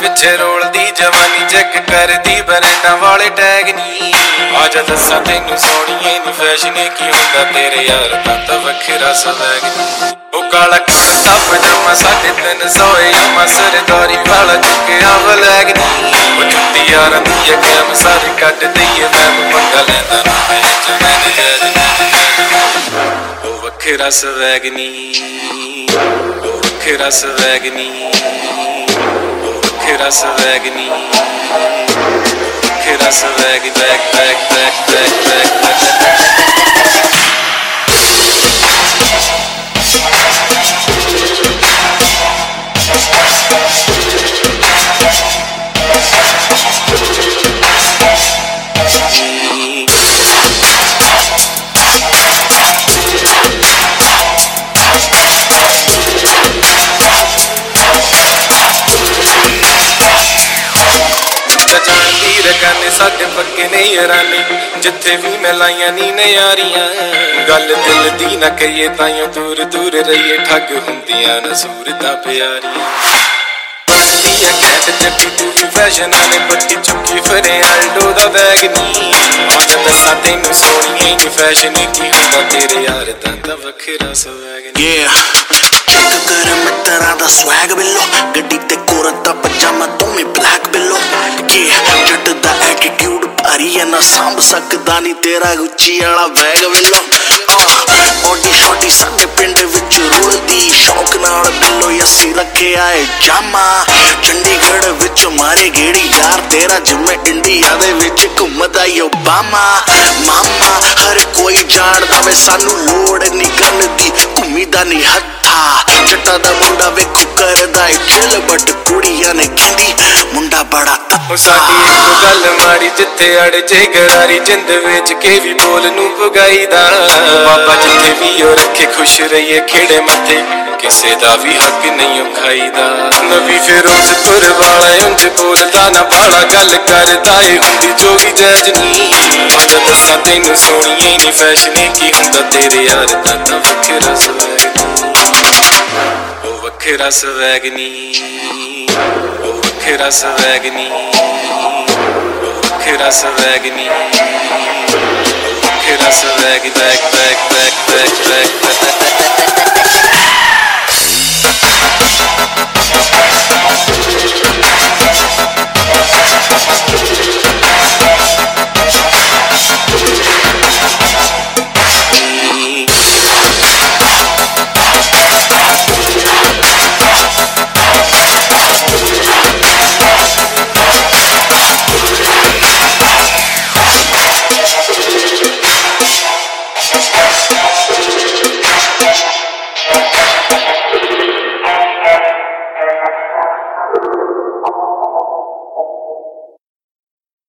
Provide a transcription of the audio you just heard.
ਪਿੱਛੇ ਰੋਲਦੀ ਜਵਾਨੀ ਚੈੱਕ ਕਰਦੀ ਬਰੈਂਡਾਂ ਵਾਲੇ ਟੈਗ ਨਹੀਂ ਆ ਜਾ ਦੱਸਾਂ ਤੈਨੂੰ ਸੋਹਣੀਏ ਨੀ ਫੈਸ਼ਨ ਕੀ ਹੁੰਦਾ ਤੇਰੇ ਯਾਰ ਦਾ ਤਾਂ ਵੱਖਰਾ ਸਵੈਗ ਨੀ। ਉਹ ਕਾਲਾ ਕੁੜਤਾ ਪਜਾਮਾ, ਸਾਢੇ ਤਿੰਨ ਸੌ ਯਾਮਾ ਸਰਦਾਰੀ ਵਾਲਾ ਚੁੱਕਿਆ ਬਲੈਗ ਨੀ। ਉਹ ਜੁੱਤੀ ਯਾਰਾਂ ਦੀ ਅਗਮ ਸਾਰੇ ਕੱਢ ਦਈਏ, ਮੈਂ ਪੰਗਾ ਲੈਂਦਾ ਨਾ, ਮੈਂ ਜੈਜ ਉਹ ਵੱਖਰਾ ਸਵੈਗ ਨੀ। ਉਹ ਵੱਖਰਾ ਸਵੈਗ ਨੀ ਉਹ ਵੱਖਰਾ ਸਵੈਗ ਨੀ ਵੱਖਰਾ swag back back back back ਸਾਡੇ ਪੱਕੇ ਨੇ ਯਾਰਾਨੀ ਜਿੱਥੇ ਵੀ ਮੈਂ ਲਾਈਆਂ ਨੀ ਨਿਆਰੀਆਂ ਗੱਲ ਦਿਲ ਦੀ ਨਾ ਕਹੀਏ ਤਾਈਓ ਦੂਰ ਦੂਰ ਰਹੀਏ, ਠੱਗ ਹੁੰਦੀਆਂ ਨਾ ਸੂਰਤਾਂ ਪਿਆਰੀਆਂ। ਦੀਆਂ ਕੈਟ ਜੱਟੀ ਤੂੰ ਵੀ ਫੈਸ਼ਨ ਨੇ ਪੱਟੀ ਚੁੱਕੀ ਫਰੇ ਆਲਡੋ ਦਾ ਬੈਗ ਨੀ। ਅੱਜ ਦੱਸਾਂ ਤੈਨੂੰ ਸੋਹਣੀਏ ਨੀ ਫੈਸ਼ਨ ਕੀ ਹੁੰਦਾ, ਤੇਰੇ ਯਾਰ ਦਾ ਤਾਂ ਵੱਖਰਾ ਸਵੈਗ ਨੀ। Yeah ਚੈੱਕ ਕਰ ਮਿੱਤਰਾਂ ਦਾ ਸਵੈਗ ਬਿੱਲੋ, ਗੱਡੀ ਤੇ ਕੋਰਤ ਦਾ ਪਜਾਮਾ ਤੂੰ ਵੀ ਬਲੈਕ ਬਿੱਲੋ। Yeah ਭਾਰੀ ਐ, ਨਾ ਸੰਭ ਸਕਦਾ ਨਹੀਂ ਤੇਰਾ ਗੁੱਚੀ ਵਾਲਾ ਬੈਗ ਬਿੱਲੋ ਓਡੀ ਛੋਟੀ ਸਾਡੇ ਪਿੰਡ ਵਿੱਚ ਰੁਲਦੀ ਸ਼ੌਕ ਨਾਲ ਬਿੱਲੋ ਅਸੀਂ ਰੱਖਿਆ ਏ ਜਾਮਾ। ਚੰਡੀਗੜ੍ਹ ਵਿੱਚ ਮਾਰੇ ਗੇੜੀ ਯਾਰ, ਤੇਰਾ ਜਿਵੇਂ ਇੰਡੀਆ ਦੇ ਵਿੱਚ ਘੁੰਮਦਾ ਈ ਓਬਾਮਾ। ਮਾਮਾ, ਹਰ ਕੋਈ ਜਾਣਦਾ ਵੇ, ਸਾਨੂੰ ਲੋੜ ਨਹੀਂ ਗਨ ਦੀ ਘੁੰਮੀਦਾ ਨਹੀਂ ਹੱਥਾ। ਜੱਟਾ ਦਾ ਮੁੰਡਾ ਵੇਖੋ ਕਰਦਾ ਏ ਚਿਲ ਬਟ ਕੁੜੀਆਂ ਨੇ ਕਹਿੰਦੀ ਮੁੰਡਾ ਬੜਾ ਉਹ ਸਾਡੀ ਇੱਕ ਗੱਲ ਮਾੜੀ ਜਿੱਥੇ ਅੜ ਜੇ ਗਰਾਰੀ, ਜਿੰਦ ਵਿੱਚ ਕੇ ਵੀ ਬੋਲ ਨੂੰ ਪੁਗਾਈਦਾ ਬਾਬਾ ਜਿੱਥੇ ਵੀ ਉਹ ਰੱਖੇ, ਖੁਸ਼ ਰਹੀਏ, ਖੇੜੇ ਮੱਥੇ। ਕਿਸੇ ਦਾ ਵੀ ਹੱਕ ਨਹੀਂ ਖਾਈਦਾ। ਨਬੀ ਫਿਰੋਜ਼ ਤੁਰ ਵਾਲਾ ਉਂਝ ਬੋਲਦਾ, ਨਾ ਬਾਲਾ ਗੱਲ ਕਰਦਾ ਏ ਹੁੰਦੀ ਜੋਗੀ ਜੈਜ ਨਹੀਂ। ਅੱਜ ਦੱਸਾਂ ਤੈਨੂੰ ਸੋਹਣੀਏ ਨਹੀਂ ਫੈਸ਼ਨ ਕੀ ਹੁੰਦਾ ਤੇਰੇ ਯਾਰ ਦਾ ਤਾਂ ਵੱਖਰਾ ਸਵੈਗ। ਉਹ ਵੱਖਰਾ ਸਵੈਗ ਨਹੀਂ ਉਹ ਵੱਖਰਾ ਸਵੈਗ ਨਹੀਂ ਉਹ ਵੱਖਰਾ ਸਵੈਗ ਨਹੀਂ ਉਹ ਵੱਖਰਾ ਸਵੈਗ ਬੈਕ ਬੈਕ